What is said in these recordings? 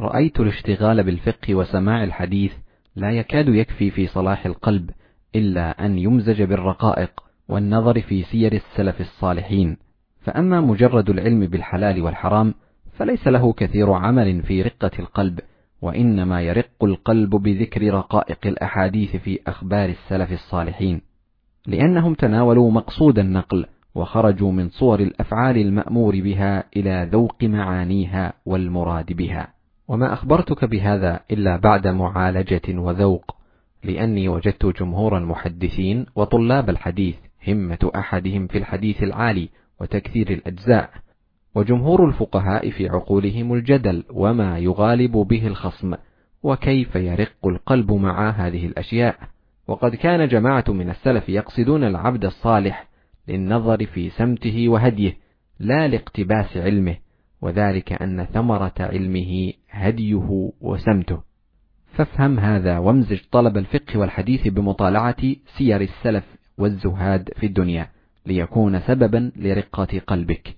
رأيت الاشتغال بالفقه وسماع الحديث لا يكاد يكفي في صلاح القلب إلا أن يمزج بالرقائق والنظر في سير السلف الصالحين. فأما مجرد العلم بالحلال والحرام فليس له كثير عمل في رقة القلب وإنما يرق القلب بذكر رقائق الأحاديث في أخبار السلف الصالحين. لأنهم تناولوا مقصود النقل وخرجوا من صور الأفعال المأمور بها إلى ذوق معانيها والمراد بها. وما أخبرتك بهذا إلا بعد معالجة وذوق لأني وجدت جمهور المحدثين وطلاب الحديث همة أحدهم في الحديث العالي وتكثير الأجزاء وجمهور الفقهاء في عقولهم الجدل وما يغالب به الخصم وكيف يرق القلب مع هذه الأشياء. وقد كان جماعة من السلف يقصدون العبد الصالح للنظر في سمته وهديه لا لاقتباس علمه وذلك أن ثمرة علمه هديه وسمته. فافهم هذا وامزج طلب الفقه والحديث بمطالعة سير السلف والزهاد في الدنيا ليكون سببا لرقة قلبك.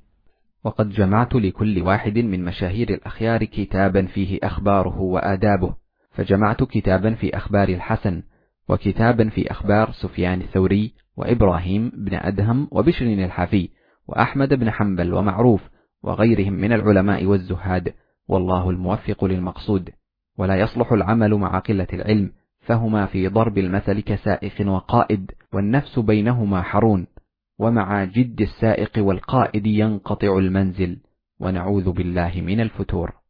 وقد جمعت لكل واحد من مشاهير الأخيار كتابا فيه أخباره وآدابه. فجمعت كتابا في أخبار الحسن وكتابا في أخبار سفيان الثوري وإبراهيم بن أدهم وبشر الحفي وأحمد بن حنبل ومعروف وغيرهم من العلماء والزهاد. والله الموفق للمقصود ولا يصلح العمل مع قلة العلم فهما في ضرب المثل كسائق وقائد والنفس بينهما حرون ومع جد السائق والقائد ينقطع المنزل ونعوذ بالله من الفتور.